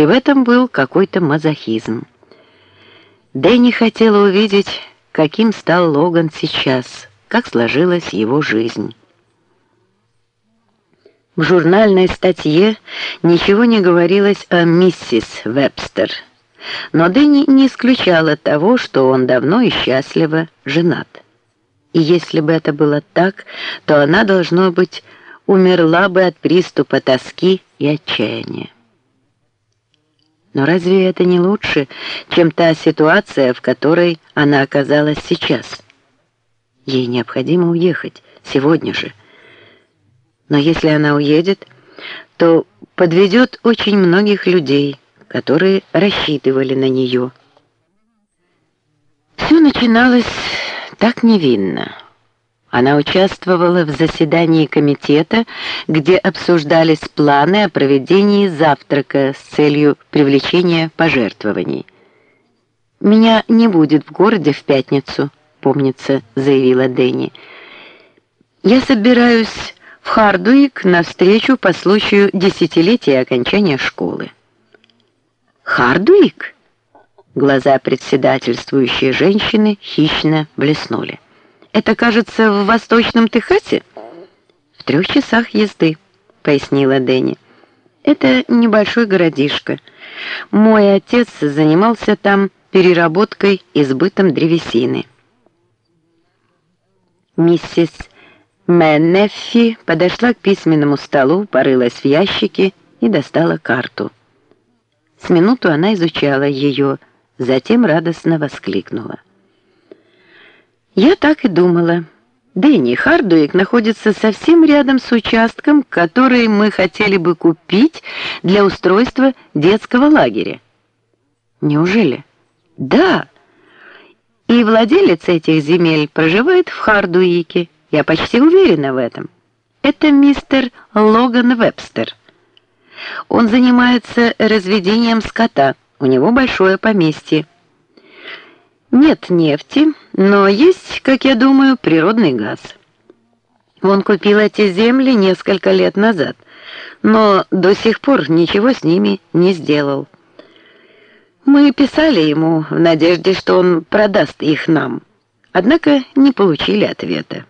и в этом был какой-то мазохизм. Дэнни хотела увидеть, каким стал Логан сейчас, как сложилась его жизнь. В журнальной статье ничего не говорилось о миссис Вебстер, но Дэнни не исключала того, что он давно и счастливо женат. И если бы это было так, то она, должно быть, умерла бы от приступа тоски и отчаяния. Но разве это не лучше, чем та ситуация, в которой она оказалась сейчас? Ей необходимо уехать сегодня же. Но если она уедет, то подведет очень многих людей, которые рассчитывали на нее. Все начиналось так невинно. Она участвовала в заседании комитета, где обсуждались планы о проведении завтрака с целью привлечения пожертвований. «Меня не будет в городе в пятницу», — помнится, заявила Дэнни. «Я собираюсь в Хардуик на встречу по случаю десятилетия окончания школы». «Хардуик?» Глаза председательствующей женщины хищно блеснули. Это, кажется, в Восточном Техасе? В трех часах езды, пояснила Дэнни. Это небольшой городишко. Мой отец занимался там переработкой и сбытом древесины. Миссис Меннеффи подошла к письменному столу, порылась в ящике и достала карту. С минуту она изучала ее, затем радостно воскликнула. Я так и думала. Дэнни Хардуик находится совсем рядом с участком, который мы хотели бы купить для устройства детского лагеря. Неужели? Да. И владелец этих земель проживает в Хардуике. Я почти уверена в этом. Это мистер Логан Вебстер. Он занимается разведением скота. У него большое поместье. Нет нефти, но есть, как я думаю, природный газ. Он купил эти земли несколько лет назад, но до сих пор ничего с ними не сделал. Мы писали ему в надежде, что он продаст их нам, однако не получили ответа.